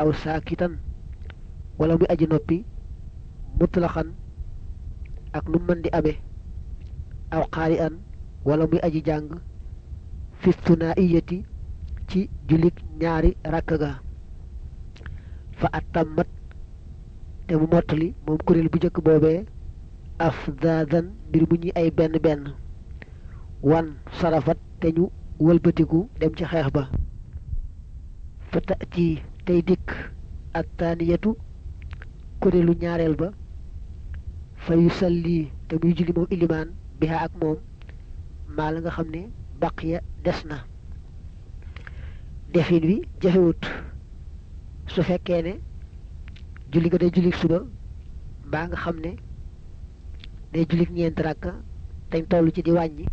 aw saakitan wala muy aji noppi mutlaxan ak nu mën di amee aw xaari an wala muy aji jàng fi thunaiyati ci julik ñaari rakk ga. Fa atammat te mu mottali moom kuréel bu njëkk boobee afdaadan mbir mu ñuy ay benn benn wan sarafat te ñu wëlbatiku dem ci xeex ba. Fa taati tey dikk attaaniyatu kuréelu ñaareel ba fa yusalli te muy julli moom ilimaan biha ak moom maa la nga xam ne baqiya des na. Defin wi jafewut su fekkee ne julli ga day julli suba mbaa nga xam ne day julli ñeent rakka dañ toll ci di wàññi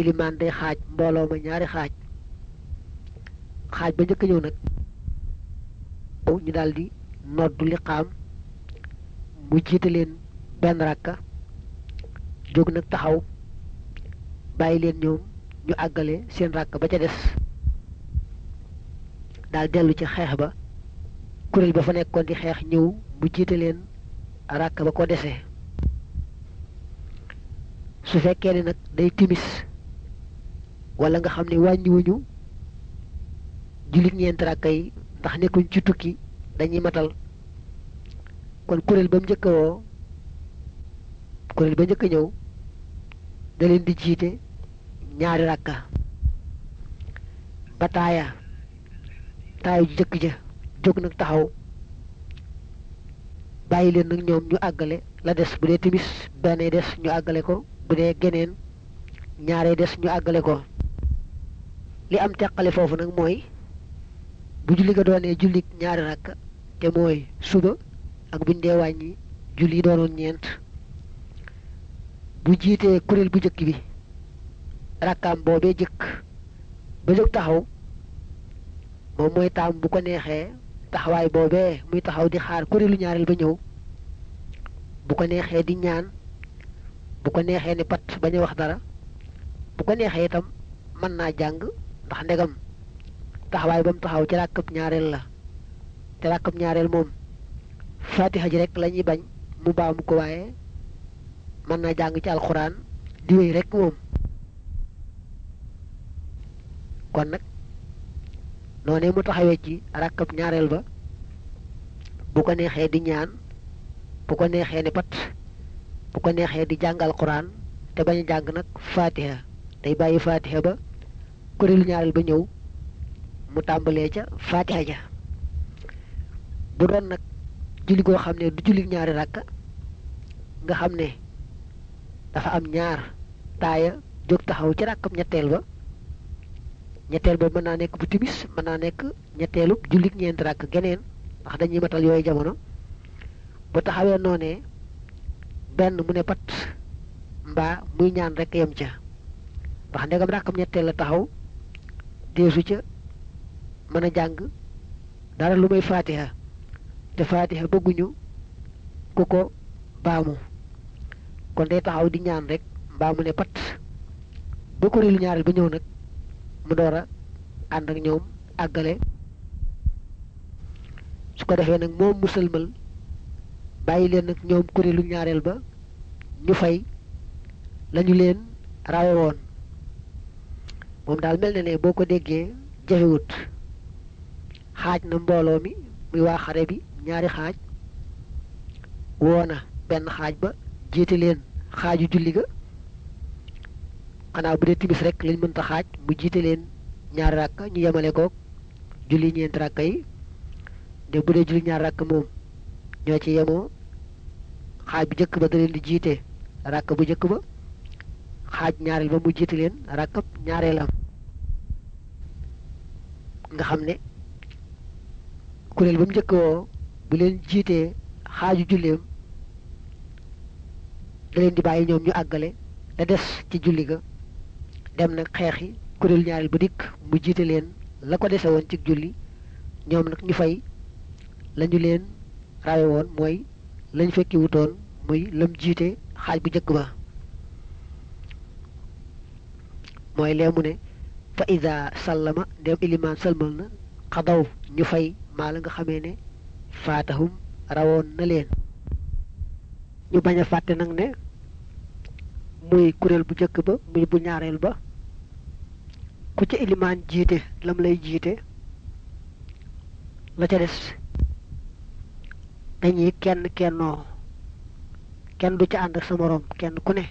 ilimaan day xaaj mbooloo ma ñaari xaaj xaaj ba njëkk ñëw nag ñu daldi noddu liqaam mu jiite leen benn rakka jóg nag taxaw bàyyi leen ñoom ñu àggale seen rakk ba ca des. Daal dellu ci xeex ba kuréel ba fa nekkoon di xeex ñëw mu jiite leen rakk ba ko desee su fekkee ne nag day timis wala nga xam ne wàññiwuñu jullit ñeent rakk yi ndax nekkuñ ci tukki dañuy matal. Kon kuréel ba mu njëkk a woo kuréel ba njëkk a ñëw da leen di jiite ñaari rakka. Ba taaya taaya ju jëkk ja jóg nag taxaw bàyyi leen ñoom ñu àggale. La des bu dee timis benn des ñu àggale ko bu dee geneen ñaaree des ñu àggale ko. Li am teqale foofu nag mooy bu julli ga doonee julli ñaari rakka te mooy suba ak buñ dee wàññi julli doonoon ñeent. Bu jiitee kuréel bu jëkk bi rakkaam boobee jëkk ba jóg taxaw moom mooy taam bu ko neexee taxawaay boobee muy taxaw di xaar kuréelu ñaareel ba ñëw. Bu ko neexee di ñaan bu ko neexee ni pat bañ wax dara bu ko neexee itam mën naa jàng ndax ndegam taxawaay ba mu taxaw ci ràkkab ñaareel la te ràkkab ñaareel moom fatiha ji rek la ñuy bañ mu baamu ko waaye mën naa jàng ci alxuraan di wéy rek moom kon nag noonee mu ci ñaareel ba bu ko neexee di ñaan bu ko neexee ni pat bu ko neexee di jàng alxuraan te bañ fatiha. Day bàyyi fatiha ba kuréelu ñaareel ba mu tàmbalee ca fatiha ja. Bu doon nag julli goo xam ne du julli ñaari rakka nga xam ne dafa am ñaar taaya jóg taxaw ci rakkam ñetteel ba. Ñetteel ba mën naa nekk bu timis mën naa nekk ñetteelu jullit ñeenti rakk geneen ndax dañuy matal yooyu jamono. Bu taxawee noonee benn mu ne pat mbaa muy ñaan rek yem ca. Ndax ndegam rakkam ñetteel la taxaw deesu ca mën a jàng. Dara lu may faatiha te faatiha bëgguñu ku ko baamu. Kon day taxaw di ñaan rek mbaa mu ne pat. Ba kuréelu ñaareel ba ñëw nag mu door a ànd ak ñoom àggale. Su ko defee nag moom musalmal bàyyi leen nag ñoom kuréelu ñaareel ba ñu fay lañu leen rawe woon. Moom daal mel na ne boo ko déggee xaaj na mbooloo mi muy waa xare bi ñaari xaaj. Woona benn xaaj ba jiite leen xaaju julli ga. Xanaa bu dee timis rek lañ mënta xaaj mu jiite leen ñaari rakka ñu yemale ko julli ñeenti yi. De bu dee julli ñaari moom ñoo ci yemoo xaaj bu njëkk ba da leen di jiite rakka bu njëkk ba xaaj ñaareel ba mu jiite leen ñaareelam. Nga xam kuréel ba mu njëkk woo bu leen jiitee xaaju julleem da leen di bàyyi ñoom ñu àggale da des ci julli ga dem nag xeexi kuréel ñaareel ba dikk mu jiite leen la ko dese woon ci julli ñoom nag ñu fay lañu leen rawe woon mooy lañ fekki wutoon muy lam jiite xaaj bu njëkk ba. Mooy lee mu ne fa ida sallama ndem ilimaan salmal na xadaw ñu fay maa la nga xamee ne faatahum rawoon na leen. Ñu bañ a fàtte nag ne muy kuréel bu njëkk ba muy bu ñaareel ba ku ca ilimaan jiite lam lay jiite la ca des dañuy kenn kennoo. Kenn du ànd ak sa moroom kenn ku ne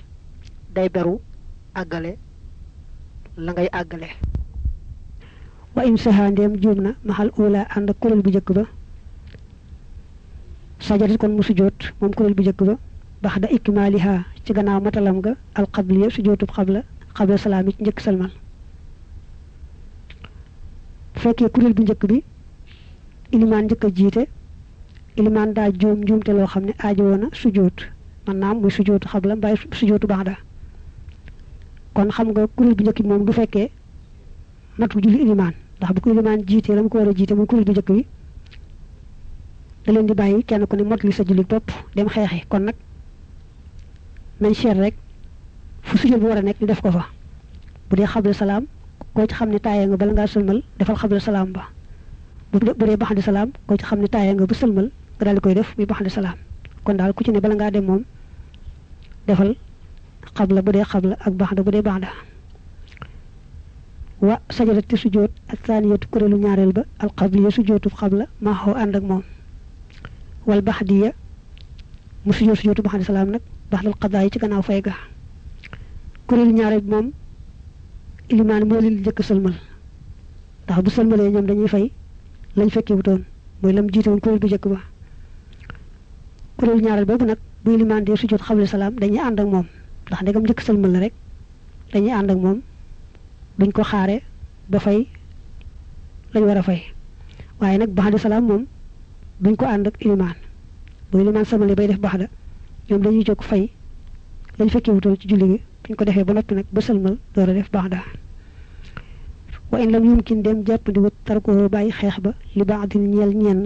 day beru àggale la ngay àggale wa in saha ndéem juum na maxal ula ànd ak kuréel bu njëkk ba sajadat kon mu sujjóot moom kuréel bu njëkk ba bax da ikmaaliha ci gannaaw matalam ga alxabliya sujjóotub xabla xabla salaam yi ci njëkk salmal bu fekkee kuréel bu njëkk bi ilimaan njëkk a jiite ilimaan daa juum njuumte loo xam ne aajowoo na sujjóot man naam muy sujjóotu xabla mbaay sujjóotu baax da kon xam nga kuréel bu njëkk bi moom du fekkee natu julli ilimaan ndax bu ko ilimaan jiitee la mu ko war a jiite muy kuréel bu njëkk bi da leen di bàyyi kenn ku ne motli sa julli topp dem xeexi. Kon nag nañ seet rek fu sujjóot bu war a nekk ñu def ko fa. Bu dee xabla salaam koo ci xam ne taayee nga bala ngaa sëlmal defal xabla salaam ba. Bu dee baxandi salaam koo ci xam ne taayee nga ba sëlmal nga daal di koy def muy baxandi salaam. Kon daal ku ci ne bala ngaa dem moom defal xabla bu dee xabla ak baxda bu dee baxda wa sajadati sujjóot ak saaniyatu kuréelu ñaareel ba alxabliya sujjóotu xabla ma xaw ànd ak moom. Wal baxdiya mu sujjóot sujjóotu baxandi salaam nag baxdal xadaa yi ci gannaaw fay ga. Kuréelu ñaareel bi moom ilimaan moo leen njëkk sëlmal. Ndax bu sëlmalee ñoom dañuy fay lañ fekkee wutoon mooy lam jiite woon kuréel bu njëkk ba. Kuréelu ñaareel boobu nag bu ilimaan dee sujjóot xabla salaam dañuy ànd ak moom. Ndax ndegam njëkk sëlmal la rek dañuy ànd ak moom. Duñ ko xaare ba fay lañ war a fay waaye nag baxda salaam moom duñ ko ànd ak ilimaan bu ilimaan sëlmalee bay def baxda ñoom dañuy jóg fay lañ fekkee wutoon ci julli buñ ko defee ba noppi nag ba sëlmal door a def baxda wa in lam yumkin dem jàppandi wut tarko bàyyi xeex ba li baadin ñeel ñenn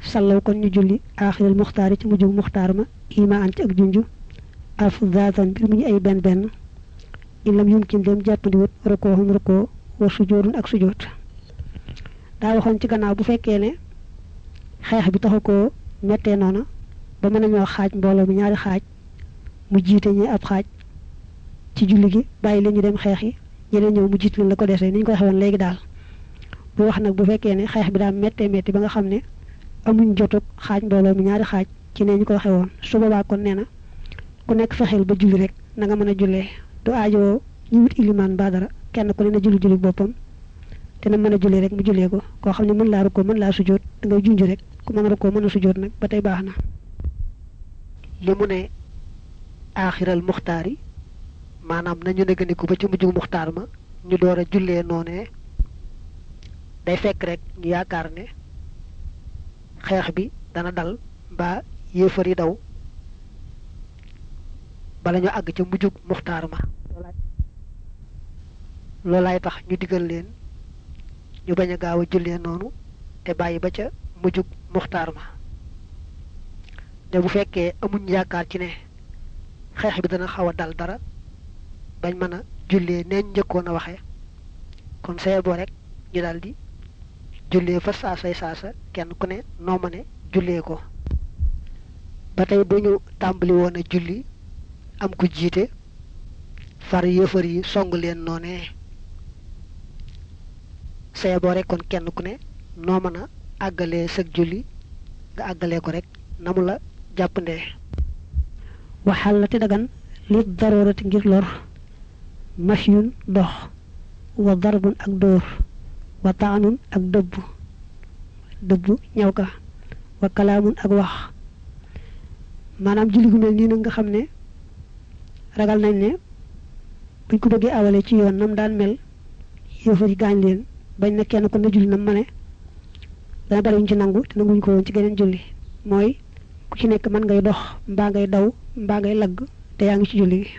sallaw kon ñu julli aaxiral muxtaar yi ci mujjug muxtaar ma ima an ci ak junju alf zaatan mu ñu ay benn benn in lam yumkin dem jàppandi wut rokoohum rokoo wa sujoodun ak sujoot daa waxoon ci gannaaw bu fekkee ne xeex bi taxu koo mettee noona ba mën nañoo xaaj mbooloo mi ñaari xaaj mu jiite ñi ab xaaj ci julli gi bàyyi leen ñu dem xeex yi ñeneen ñëw mu jiit leen la ko desee ni ñu koy xewoon léegi daal. Bu wax nag bu fekkee ne xeex bi daal méttee métti ba nga xam ne amuñ jotug xaaj mbooloo mi ñaari xaaj ci ne ñu koy xewoon su boobaa kon nee na ku nekk fexeel ba julli rek na nga mën a du aajoo ñu wut ilimaan ba dara kenn ku ne na julli julli boppam te na mën a jullee rek mu jullee ko. Koo xam ne mën laa rukkoo mën laa sujjóot da ngay junj rek ku mën a rukkoo mën a sujjóot nag ba tey baax na. Li mu ne aaxiral muxtaar maanaam nañu négandiku ba ci muxtaar ma ñu door a jullee day fekk rek ñu yaakaar ne xeex bi dana dal mbaa yéefar yi daw bala ñu àgg ca mujjug muxtaar ma. Loolaay tax ñu digal leen ñu bañ a gaaw a jullee noonu te ba ca mujjug muxtaar ma. Bu fekkee amuñ yaakaar ci ne xeex bi dana xaw a dal dara bañ mën a neen njëkkoon a waxee kon saye boo rek ñu daal di jullee fa saasay saasa kenn ku ne ko. Ba tey bu ñu tàmbali woon a julli am ku jiite. Far yëfar yi song leen noonee saye boo rek kon kenn ku ne noo mën a àggalee sëg julli nga àggalee ko rek na mu la dagan li ngir lor. Mashyun dox. Wa darbun ak dóor. Wa taanun ak dëbb. Dëbb ñaw ka. Wa kalaamun ak wax. Maanaam julli gu mel nga ragal nañ ne buñ ko bëggee awale ci yoon nam daan mel yëfar yi gaañ leen bañ na kenn ko na julli nam ma ne dana bari ñu ci nangu te nanguñ ko ci geneen julli. Mooy ku ci nekk mën ngay dox mbaa ngay daw mbaa ngay lagg te yaa ngi ci julli gi.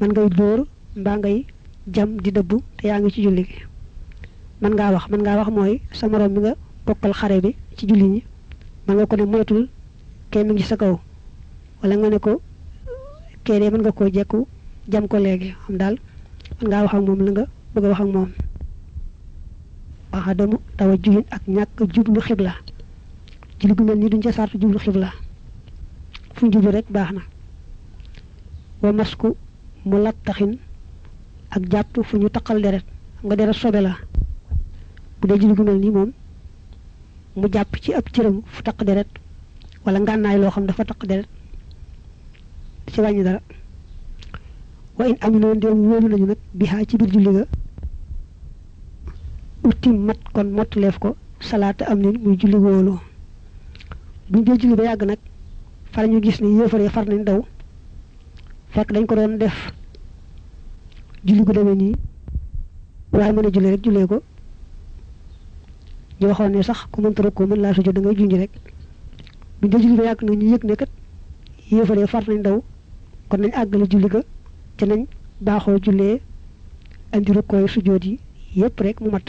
Mën ngay dóor mbaa ngay jam di dëbb te yaa ngi ci julli gi. Mën ngaa wax mën ngaa wax mooy sa moroom mi nga bokkal xare bi ci julli ñi. Mën nga ko ne moytul mi ngi sa kaw. Wala nga ne ko dee mën nga koo jekku jam ko léegi xam daal mën ngaa wax ak moom la nga bëgg wax ak moom. Ahadamu tawajjuhin ak ñàkk jublu xibla. Julli gu mel nii duñ ca sartu jublu xibla. Fu jublu rek baax na. Wa masku mu lattaxin ak jàpp fu ñu taqal deret. Nga deret sobe la. Bu dee julli gu mel nii moom mu jàpp ci ab cëram fu taq deret wala ngànnaay loo xam dafa taq deret ci wàññi dara. Wa in aminoon ndéem wóolu nañu nag bi xaa ci biir julli ga utim mat kon mottaleef ko, salaata am nin muy julli wóolu buñ dee julli ba yàgg nag, far ñu gis ni yéefare far nañ daw, fekk dañ ko doon def. Julli gu demee nii, waaye mën a julli rek jullee ko. Ñu waxoon ne sax ku mënta rek ko mën laa sujjóot, da ngay junj rek. Buñ dee julli ba yàgg nag, ñu yëg ne kat yéefare far nañ daw kon nañ àggale julli ga ci nañ baaxoo jullee andi rukkooy sujjóot yi yépp rek mu mat.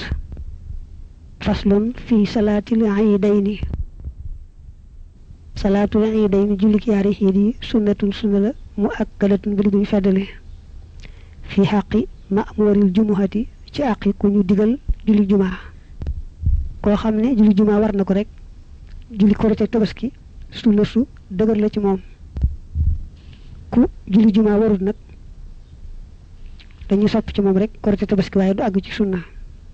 Faslun fii salaatil iidayni. Salaatul iidayni jullik yaari xiit yi sunnatun sunna mu akkadatun bu digguñ feddale fii xaqi ma'muril jumuhati ci àqi ku ñu digal julli jumaa koo xam ne julli jumaa war na ko rek julli korite tabaski sunna su dëgër la ci moom ku julli jumaa warut nag dañuy sopp ci moom rek korite tabaski waaye du àgg ci sunna.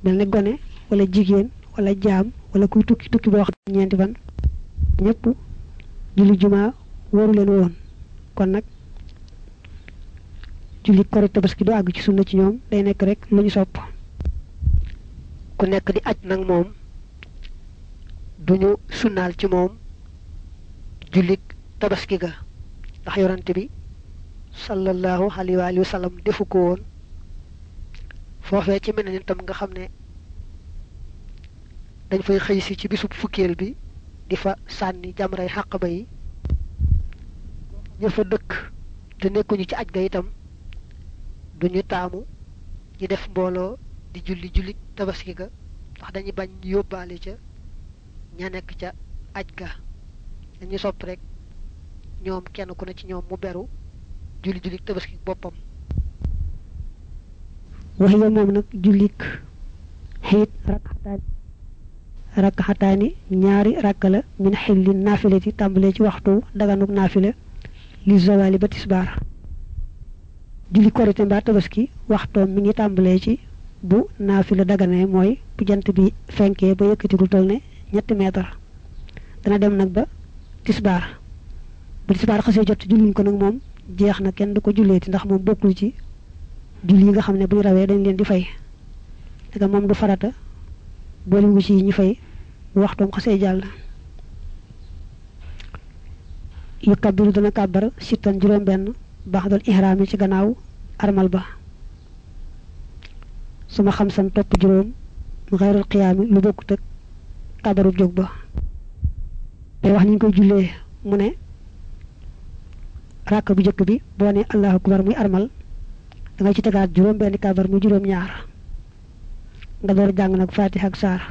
Mel ne gone wala jigéen wala jaam wala kuy tukki tukki boo xam ñeenti fan ñëpp julli jumaa waru leen woon. Kon nag julli korite tabaski du àgg ci sunna ci ñoom day nekk rek lu ñu sopp. Ku nekk di aj nag moom duñu sunnaal ci moom jullik tabaski ga. Ndax yorante bi sallallahu alayhi wa sallam defu ko woon. Foofee ci mel ne tam nga xam ne dañ fay si ci bisub fukkeel bi di fa sànni jamray xàq ba yi fa dëkk te nekkuñu ci aj ga itam duñu taamu ñu def mbooloo di julli julli tabaski ga ndax dañuy bañ ñu yóbbaale ca ña nekk ca aj ga. Sopp rek ñoom kenn ku ne ci ñoom mu beru julli julli tabaski boppam waxiya moom nag jullik xiit rakkataan rakkaxataani ñaari rakka la min xilli naafilati tàmbalee ci waxtu daganuk naafila li zawali ba tisbaar julli korite mbaa tabaski waxtoom mi ngi tàmbalee ci bu naafila daganee mooy bu jant bi fenkee ba yëkkatigul toll ne ñetti meetar. Dana dem nag ba tisbaar bu tisbaar xasee jot julliñ ko nag moom jeex na kenn du ko julleeti ndax moom bokkul ci julli yi nga xam ne bu ñu rawee dañ leen di fay. Daga moom du farata booliwu ci ñu fay bu waxtoom xasee jàll. Yu kabiru dana kàbbar sittan juróom benn baax dal ihraam yi ci gannaaw armal ba. Suma xam san topp juróom mu xeyrul xiyaami lu bokkut ak kàbbarub jóg ba. Day wax ni ñu koy jullee mu ne ràkk bu njëkk bi boo ne allahu akbar muy armal da nga ci tegaat juróom benn kàbbar muy juróom ñaar nga door jàng nag fatiha ak saar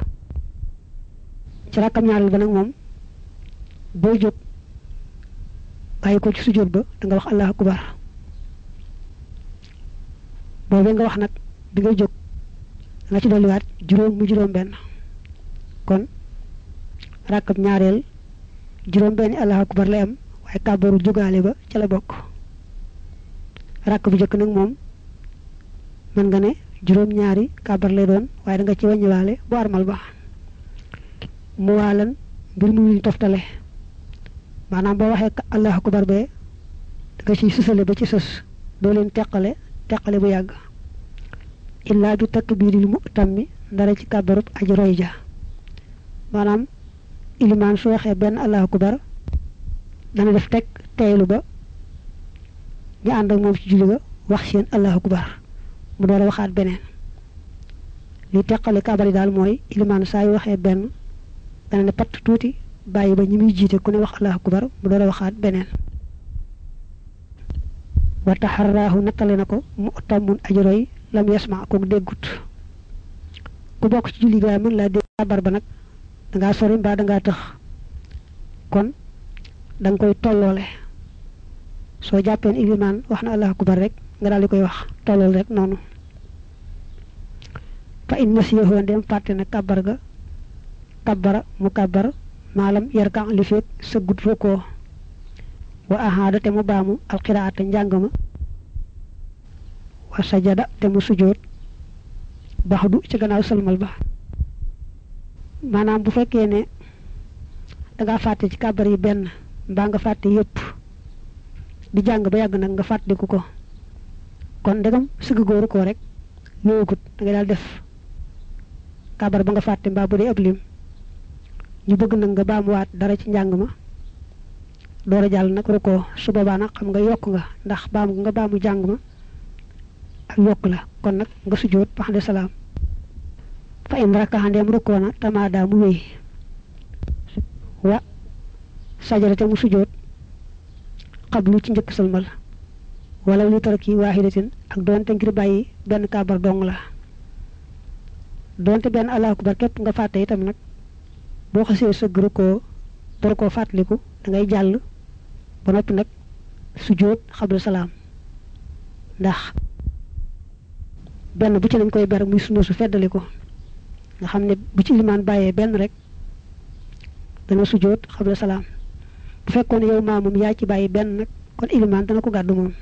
ci rakkam ñaareel ba nag moom booy jóg bàyyi ko ci sujjóot ba da nga wax allahu akbar. Boobee nga wax nag bi ngay jóg da nga ci dolliwaat juróom mu juróom benn. Kon rakkam ñaareel juróom benn allahu akbar lay am waaye kàbbaru jógaale ba ca la bokk. Rakk bu njëkk nag moom mën nga ne juróom ñaari kàbbar lay doon waaye da nga ci wàññiwaale bu armal ba. Mu waalan mbir mu ñu toftale. Maanaam boo waxee allahu akbar bee da nga ciy sësale ba ci sës. Doo leen teqale teqale bu yàgg. Illaa bi takbiiril mu'tammi ndara ci kàbbarub aji roy ja. Maanaam ilimaan su waxee benn allahu akbar dana def teg teylu ba ñu ànd ak moom ci julli ga wax seen allahu akbar mu door a waxaat beneen li teqale kàbbar yi daal mooy ilimaan saa yu waxee benn dana ne patt tuuti bàyyi ba ñi muy jiite ku ne wax allahu akbar mu door a waxaat beneen wa taxarraahu nattale na ko mu tammun aji roy lam yasma kook déggut ku bokk ci julli ga mën laa dégg kàbbar ba nag dangaa sori mbaa dangaa tëx kon da nga koy tolloole. Soo jàppeen ilimaan wax na allahu akbar rek nga daal di koy wax tollool rek noonu. Fa in nasiyahu ndem fàtte na kabar ga kabara mu kabar maalam yarkan li feeg sëggut rukkoo. Wa ahaada te mu baamu alqiraata njàng ma wa sajada te mu sujoot baxdu ci gannaaw sëlmal ba. Maanaam bu fekkee ne danga fàtte ci kabar yi benn mbaa nga fàtte yépp di jàng ba yàgg nag nga fàttaliku ko. Kon ndegam sëgg góoru ko rek da ngay daal def kabar ba nga fàtte mbaa bu dee ab lim. Ñu bëgg nag nga baamuwaat dara ci njàng ma. Door a jàll nag rukkoo. Su boobaa nag xam nga yokk nga ndax baamu nga baamu jàng ma ak yokk la. Kon nag nga xam salaam. Fa in rakkaxandeem rukkoo na tamaada mu wéy. Wa sajara te mu sujjóot xablu ci njëkk sëlmal. Wala li tarki waaxidatin ak doonte ngir bàyyi benn kaabar dong la. Doonte benn allahu akbar képp nga fàtte itam nag boo xasee sëgg rukkoo door koo fàttaliku da ngay ba noppi nag sujjóot xablu salaam. Ndax benn bu ci lañ koy ber muy sunna su feddali ko nga xam ne bu ci bàyyee benn rek dana sujjóot xabla salaam bu fekkoon yow maa moom yaa ci bàyyi benn nag kon ilimaan dana ko gàddu moom.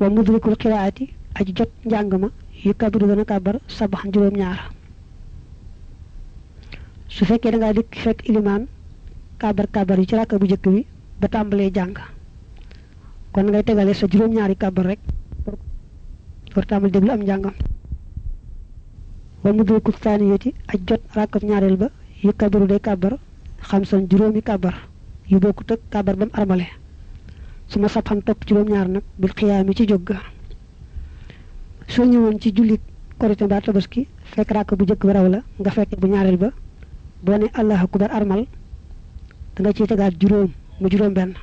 Wa mudrikul xiraati aji jot njàng ma yu kabiru dana kàbbar sabax juróom-ñaar. Su fekkee da ngaa dikk fekk ilimaan kàbbar kàbbar yi ci ràkka bu njëkk bi ba tàmbalee jàng. Kon ngay tegale sa juróom-ñaari kàbbar rek war tàmbali déglu am njàngam. Wa mudrikul thaniyati aj jot ràkkab ñaareel ba yu kabiru day kàbbar xam san juróomi kàbbar yu bokkut ak kàbbar ba mu armale su ma sab xam topp juróom-ñaar nag bil xiyaami ci jóg ga. Soo ñëwoon ci jullit korite mbaa tabaski fekk ràkk bu njëkk ba raw la nga fekke bu ñaareel ba boo ne allahu akbar armal da nga ciy tegaat juróom mu juróom benn.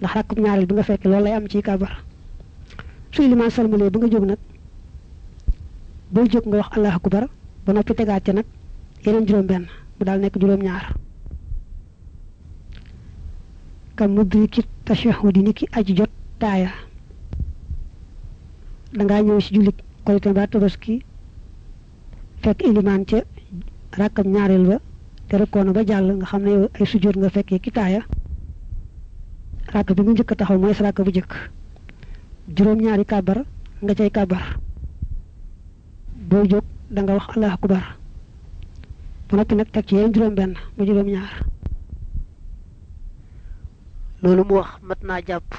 Ndax ràkk bu ñaareel bi nga fekke loolu lay am ci kàbbar su ilimaan salmalee ba nga jóg nag booy jóg nga wax allahu akbar ba noppi tegaat ca nag yeneen juróom benn mu nekk juróom ñaar kam mudriki tashahudi ni ki aji jot taaya. Dangaa ñëw ci jullit korite mbaa tabaski fekk ilimaan ca rakkam ñaareel ba te rekkoona ba jàll nga xam ne yow ay sujjóot nga fekkee ki taaya. Rakk bi nga njëkk a taxaw mooy sa bu njëkk. Juróom-ñaari kàbbar nga cay kàbbar. Boo jóg da nga wax allahu akbar. Ba noppi nag teg ci yeneen juróom-benn mu juróom-ñaar. Loolu mu wax mat naa jàpp.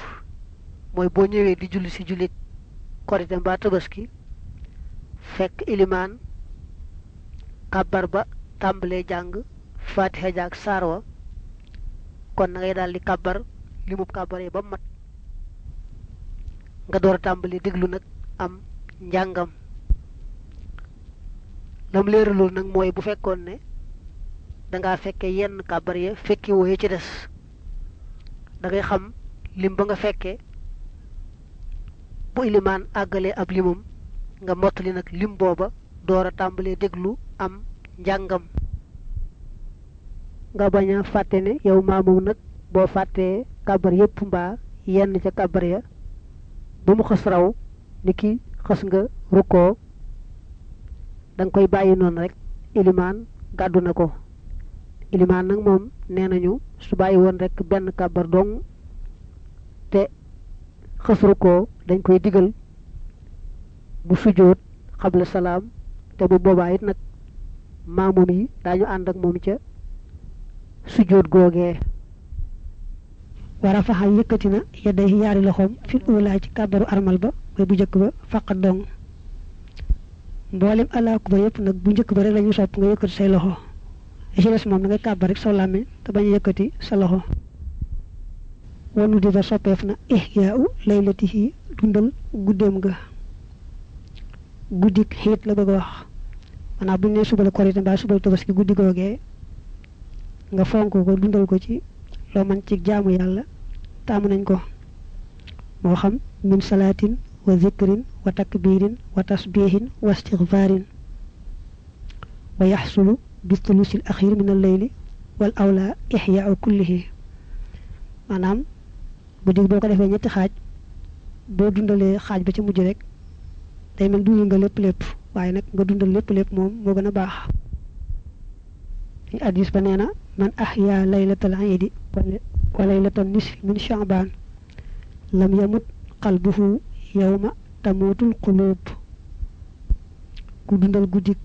Mooy boo ñëwee di julli si jullit korite mbaa tabaski fekk ilimaan kàbbar ba tàmbalee jàng fatiha jaag saarwa kon na ngay daal di kàbbar li mu kàbbaree ba mat. Nga door a tàmbali déglu nag am njàngam. Lam leeralul nag mooy bu fekkoon ne dangaa fekke yenn kàbbar ya fekki wooye ci des da ngay xam lim ba nga fekke bu ilimaan àggalee ab limam nga mottali nag lim booba door a tàmbalee déglu am njàngam. Nga bañ a fàtte ne yow maamoom nag boo fàttee kàbbar yépp mbaa yenn ca kàbbar ya ba mu raw ni ki xës nga rukkoo. Da nga koy bàyyi noonu rek ilimaan gàddu ilimaan nag moom nee nañu su bàyyi woon rek benn kàbbar dong te xës rukkoo dañ koy digal bu sujjóot xabla salaam te bu boobaa it nag maamum yi daañu ànd ak moom ca sujjóot googee. Wara faxa yëkkati na yedday yaari loxoom fil uulaa ci kàbbaru armal ba mooy bu njëkk ba faqat dong. Mboolem allahu akbar yëpp nag bu njëkk ba rek la ñu sopp nga say ci des moom da ngay kàbbar rek saw làmmiñ te bañ a yëkkati sa loxo. Wanu di ba soppeef na ihyaa u laylatihi dundal guddeem ga. Guddik xiit la bëgg a wax. Maanaam bu ñu nee suba la korite mbaa suba la tabaski guddi googee nga fonk ko dundal ko ci loo man ci jaamu yàlla taamu nañ ko. Moo xam min salaatin wa zikrin wa takbirin wa tasbihin wa istigfaarin. Wa yaxsulu bistulusil axir min alleyli wal awla ixyaau kullihi maanaam guddi boo ko defee ñetti xaaj boo dundalee xaaj ba ci mujj rek day mel dundal nga lépp lépp waaye nag nga dundal lépp lépp moom moo gën a baax hadis ba nee na man ahya laylatal iidi wa laylatal nisfi min shaaban lam yamut qalbuhu yawma tamutul qulub ku dundal guddik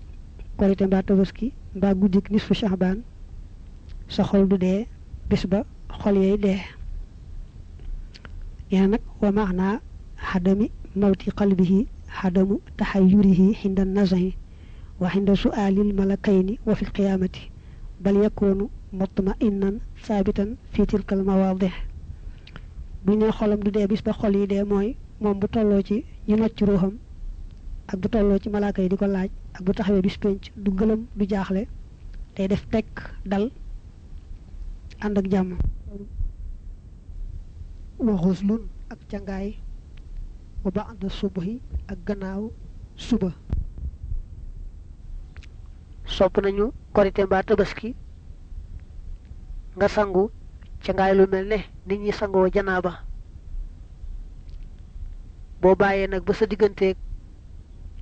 korite mbaa tabaski mbaa guddik nisfu shaaban sa xol du dee bis ba xol yay dee yaa nag wa maana xadami mawti qalbihi xadamu taxayurihi xinda nazahi wa xinda su'aalil malakayni wa fi lqiyaamati bal yakunu mutma'innan saabitan fi tilkal mawaadix bu ñu xolam du dee bis ba xol yi dee mooy moom bu tolloo ci ñu nocc ruuxam ak bu tolloo ci malaaka yi di ko laaj ak bu taxawee bis penc du gëlëm du jaaxle day def tekk dal ànd ak jàmm. Wa xuslun ak cangaay wa ba'da subhi ak gannaaw suba. Sopp nañu korite mbaa tabaski nga sangu cangaay lu mel ne nit ñi sangoo janaaba. Boo bàyyee nag ba sa digganteeg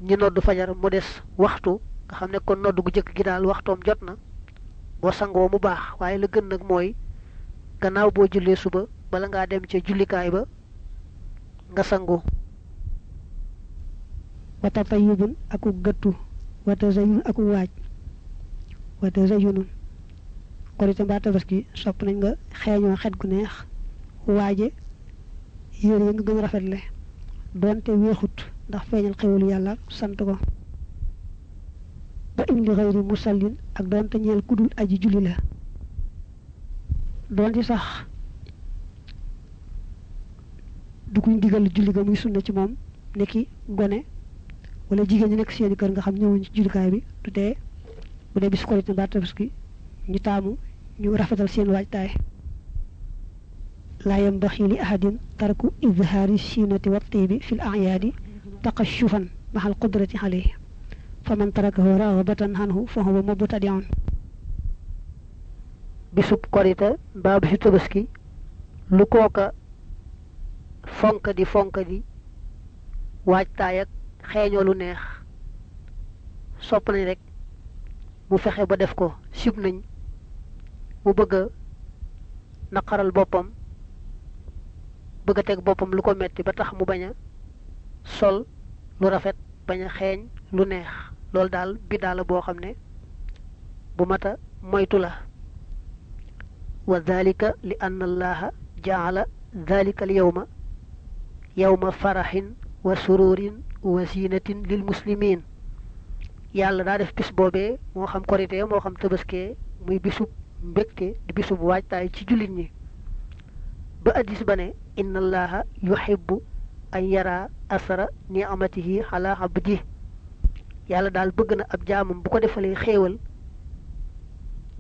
ñi noddu fajar mu des waxtu nga xam ne kon noddu gu jëkk gi daal waxtoom jot na boo sangoo mu baax. Waaye la gën nag mooy gannaaw boo jullee suba bala ngaa dem ca jullikaay ba nga sangu. Wa tatayubun aku gëttu wa tazayun aku waaj wa tazayunun korite mbaa tabaski sopp nañ nga xeeñoo xet gu neex waaje yére yi nga gën rafetle doonte weexut ndax feeñal xewul yàlla sant ko. Ba in li xëyri musallin ak doonte ñeel kudul aji julli la. Doonte sax du kuñ digal julli ga muy sunna ci moom niki gone wala jigéen ñi nekk seeni kër nga xam ñëwuñ ci jullikaay bi tee bu dee bis korite mbaa tabaski ñu taamu ñu rafetal seen waajtaay. Yambaxi li ahadin tarku izhaari siinati wa tiibi fi l ayaadi qudrati alayhi fa man tarakahu ragbatan anhu fa huwa mubtadiun bisub korite mbaa bisu tabaski lu kooka fonk di fonk di waajtaay ak xeeñoo lu neex sopp nañ rek mu fexe ba def ko sib nañ bëgg naqaral lu ko metti ba tax mu bañ a sol lu rafet bañ a xeeñ lu neex loolu daal biddaa la boo xam ne bu mata moytu la wa dalika li anna allaha jaala dalika al yawma yawma faraxin wa sururin wa zinatin lil muslimin yàlla daa def bis boobee moo xam korite moo xam tabaskee muy bisub mbégte di bisub waajtaay ci jullit ñi ba addis ba ne inna allaha yuhibbu an yara asara ni'amatihi ala abdi yàlla daal bëgg na ab jaamam bu ko defalee xéewal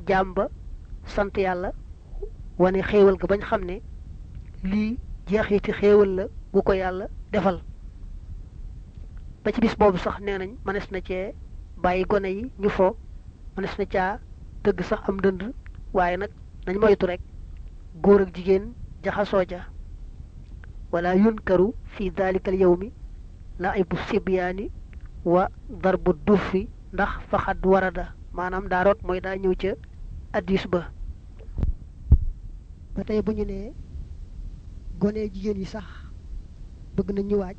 jaam ba sant yàlla wane xéewal ga bañ xam ne lii jeexiti xéewal la gu ko yàlla defal. Ba ci bis boobu sax nee nañ mënees na cee bàyyi gone yi ñu fo mënees na caa tëgg sax am dënd waaye nag nañ moytu rek góor ak jigéen jaxasoo ja wala yunkaru fi dalika al yawmi laibu sibyaani wa darbu dufi ndax faxad warada. Maanaam daa root mooy daa ñëw ca addis ba. Ba tey bu ñu nee gone jigéen yi sax bëgg waaj.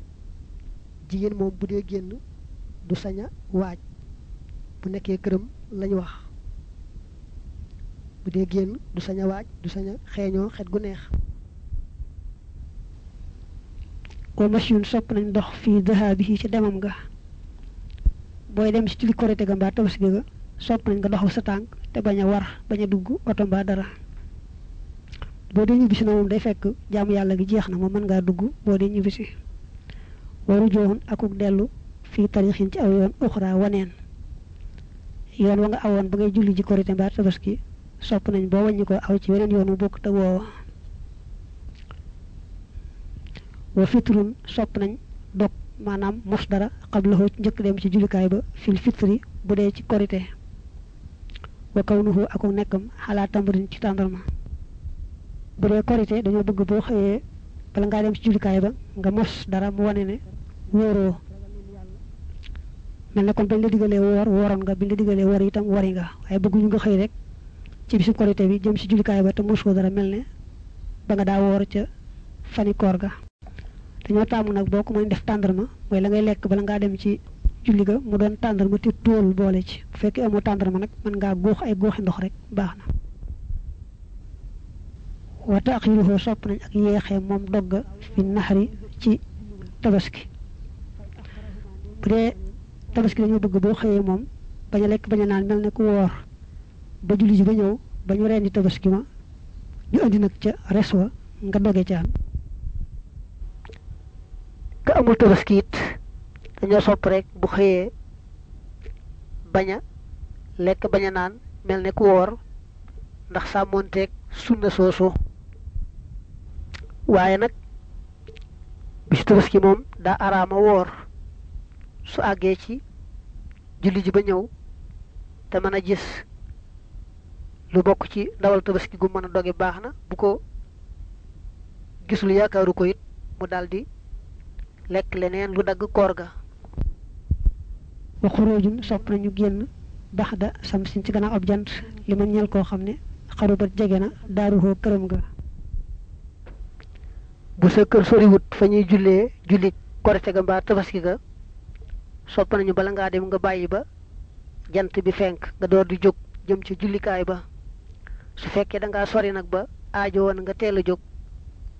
Jigéen moom bu dee génn du sañ a waaj. Bu nekkee këram lañ wax. Bu dee génn du sañ a waaj wa machine sopp nañ dox dahabihi ci demam ga booy dem ci julli korite ga mbaa tabaski ga sopp nañ nga doxal sa tànk te bañ a war bañ a dugg oto mbaa dara boo dee ñibbisi na moom day fekk jaamu yàlla gi jeex na moom mën ngaa dugg boo dee ñibbisi waru joxun akuk dellu fii tarixin ci aw yoon uxra waneen yoon wa nga awoon ba ngay julli ji korite mbaa tabaski sopp nañ boo wàññi ko aw ci weneen yoon wu bokk te woowa wa fitrun sopp nañ dog maanaam mos dara xablahu njëkk dem ci jullikaay ba fil fitri bu dee ci korite. Wa kawnuhu akuk nekkam xalaa tambarin ci tàndarma. Bu dee korite dañoo bëgg boo xëyee bala ngaa dem ci jullikaay ba nga mos dara mu wane ne wóoroo. Mel ne kon bañ la digalee woor wooroon nga biñ la digalee woor itam wori nga. Waaye bëgguñu nga xëy rek ci bisu korité bi jëm si jullikaay ba dara. Ba nga fani koor ga dañoo taamu nag boo ko def tàndarma mooy la ngay lekk bala ngaa dem ci julli ga mu doon tàndarma te tóol boole ci. Bu fekkee amoo tàndarma nag mën ngaa ay góoxi ndox rek baax na. Wa taxiruhu sopp nañ ak yeexee moom dogga fi naxari ci tabaski. Bu tabaski dañoo bëgg boo xëyee moom bañ a lekk bañ a naan mel ne ku woor. Ba julli ji ba ñëw ba ñu rendi tabaski ma ñu andi nag ca res wa nga doge ca ka amul tabaski it dañoo sopp rek bu xëyee bañ a lekk bañ a naan mel ne ku woor ndax sàmmoonteeg sunna soosu waaye nag bisu tabaski moom daa araama woor su àggee ci julli ji ba ñëw te mën a gis. Lu bokk ci ndawal tabaski gu mën a doge baax na bu ko gisul yaakaaru ko it mu daldi lekk leneen lu dagg koor ga. Wa xuróojum sopp nañu génn bax da sam sin ci gannaaw ab jant. Li ma ñeel koo xam ne xaru ba jege na daaruhoo këram ga. Bu sa kër soriwut fa ñuy jullee julli korite ga mbaa tabaski ga sopp nañu bala ngaa dem nga bàyyi ba jant bi fenk nga door di jóg jëm ci jullikaay ba. Su fekkee da ngaa sori nag ba aajo woon nga teel a jóg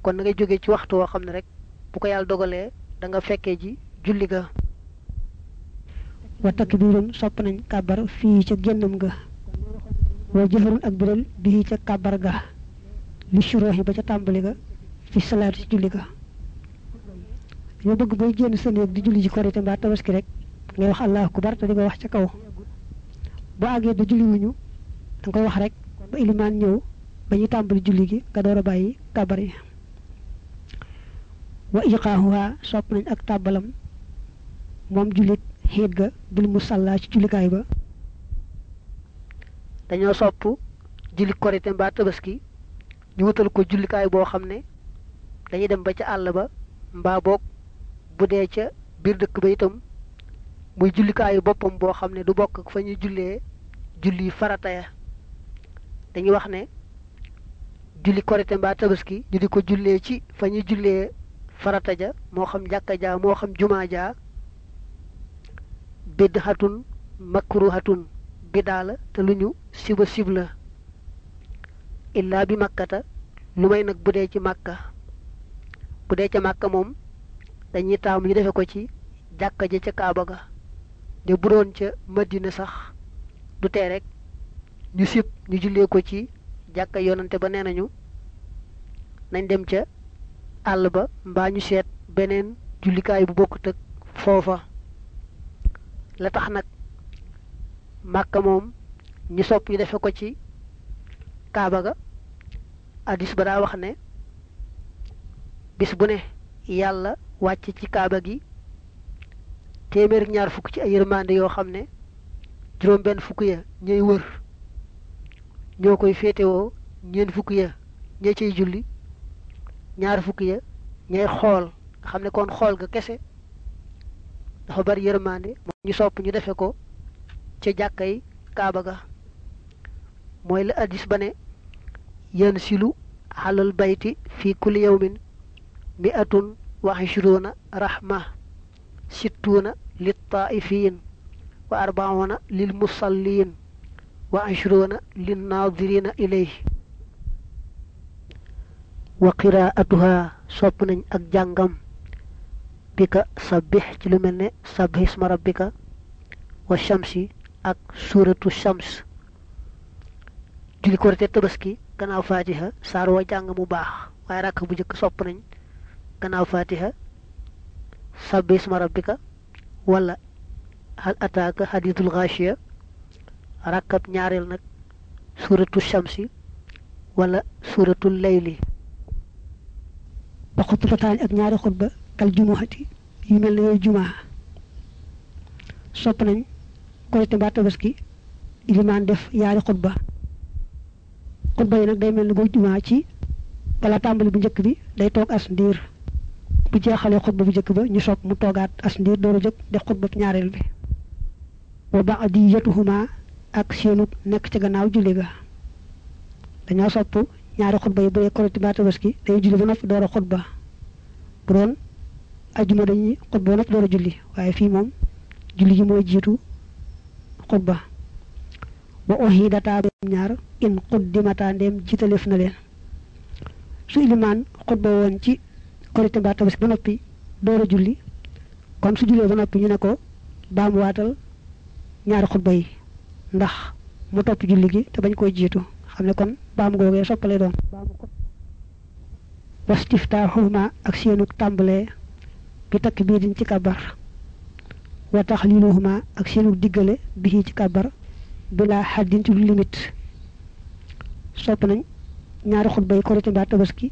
kon na ngay jóge ci waxtu woo xam ne rek bu ko yàlla dogalee da nga fekkee ji julli ga. Wa takbiirun sopp nañ kàbbar fii ca génnam ga. Wa jëfarun ak bii ca kàbbar ga. Li surooxi ba ca tàmbali ga fi salaatu ci julli ga. Dañoo bëgg booy génn sa néeg di julli ji korite mbaa tabaski rek ngay wax allahu akbar te di wax ca kaw. Boo àggee da julli wuñu da nga wax rek ba ilimaan ñëw ba ñu tàmbali julli gi nga door a bàyyi kàbbar yi wa iqaahuha sopp nañ ak tàbbalam. Moom jullit xiit ga bil musalla ci jullikaay ba. Dañoo sopp julli korite mbaa tabaski ñu wutal ko jullikaay boo xam ne dañuy dem ba ca àll ba mbaa boog bu dee ca biir dëkk ba itam muy jullikaayu boppam boo xam ne du bokk ak fa ñuy jullee julli farata ya. Dañuy wax ne julli korite mbaa tabaski ñu di ko jullee ci fa farata ja moo xam jàkka ja moo xam jumaa ja bidhatun makruhatun bidaa la te lu ñu siba sib la. Illaa bi màkkata lu may nag bu dee ci màkka bu dee ca màkka moom dañuy taamu ñu defe ko ci jàkka ja ca kaaba ga. De bu doon ca madina sax du tee rek ñu sib ñu jullee ko ci jàkka yonante ba nee nañu nañ dem ca àll ba mbaa ñu seet beneen jullikaay bu bokkut ak foofa. La tax nag màkka moom ñu sopp ñu defe ko ci kaaba ga. Addis ba daa wax ne bis bu ne yàlla wàcc ci kaaba gi téeméer ñaar fukk ci ay yërmande yoo xam ne juróom benn fukk ya ñooy wër. Ñoo koy féetewoo ñeent fukk ya ña cay julli ñaar fukk ya ñay xool nga xam ne kon xool ga kese dafa bari yërmande ñu sopp ñu defe ko ca jàkkay kaaba ga mooy la addis ba ne yan silu xalal bayti fi kulli yawmin mi'atun wa ishruuna rahma sittuuna lit taaifiin wa arbauna lil musalliin wa ishruuna lin naadirina ilayhi wa qiraatuha sopp nañ ak jàngam bika sabbix ci lu mel ne sabbix isma rabbika wa shamsi ak suuratu shams. Julli korite tabaski gannaaw fatiha saar wa jàng mu baax waaye rakk bu njëkk sopp nañ gannaaw fatiha sabbi isma rabbika wala hal ataaka hadithul ghashiya rakkab ñaareel nag suuratu shamsi wala suuratul layli ba xutbataani ak ñaari xutba kal jumuhati yu mel yooyu jumaa sopp nañ korite mbaa tabaski ilimaan def yaari xutba. Xutba yi nag day mel ne boo jumaa ci wala tàmbali bu njëkk bi day toog as ndiir. Bu jeexalee xutba bu njëkk ba ñu sopp mu toogaat as ndiir dooru jóg def xutba ñaareel bi. Wa ba'diyatuhuma ak seenu nekk ci gannaaw julli ga. Sopp ñaari xutba yi bu dee korite mbaa tabaski dañuy julli ba noppi door a xutba. Bu doon ajuma dañuy xutba ba noppi door a julli waaye fii moom julli gi mooy jiitu xutba. Wa uhidata ñaar in quddimata ndem jiitalef na leen. Su ilimaan xutba woon ci korite mbaa tabaski ba noppi door a julli kon su jullee ba noppi ñu ne ko baamu waatal ñaari xutba yi ndax mu topp julli gi te bañ koy jiitu xam ne kon baam googee soppale doon wastiftaaxuhuma ak seenu tàmbalee bi takk bii diñ ci kabar wa taxliluhuma ak seenu diggale bi ci kabar bila xaddin ci limite sopp nañ ñaari xutba yi korite mbaa tabaski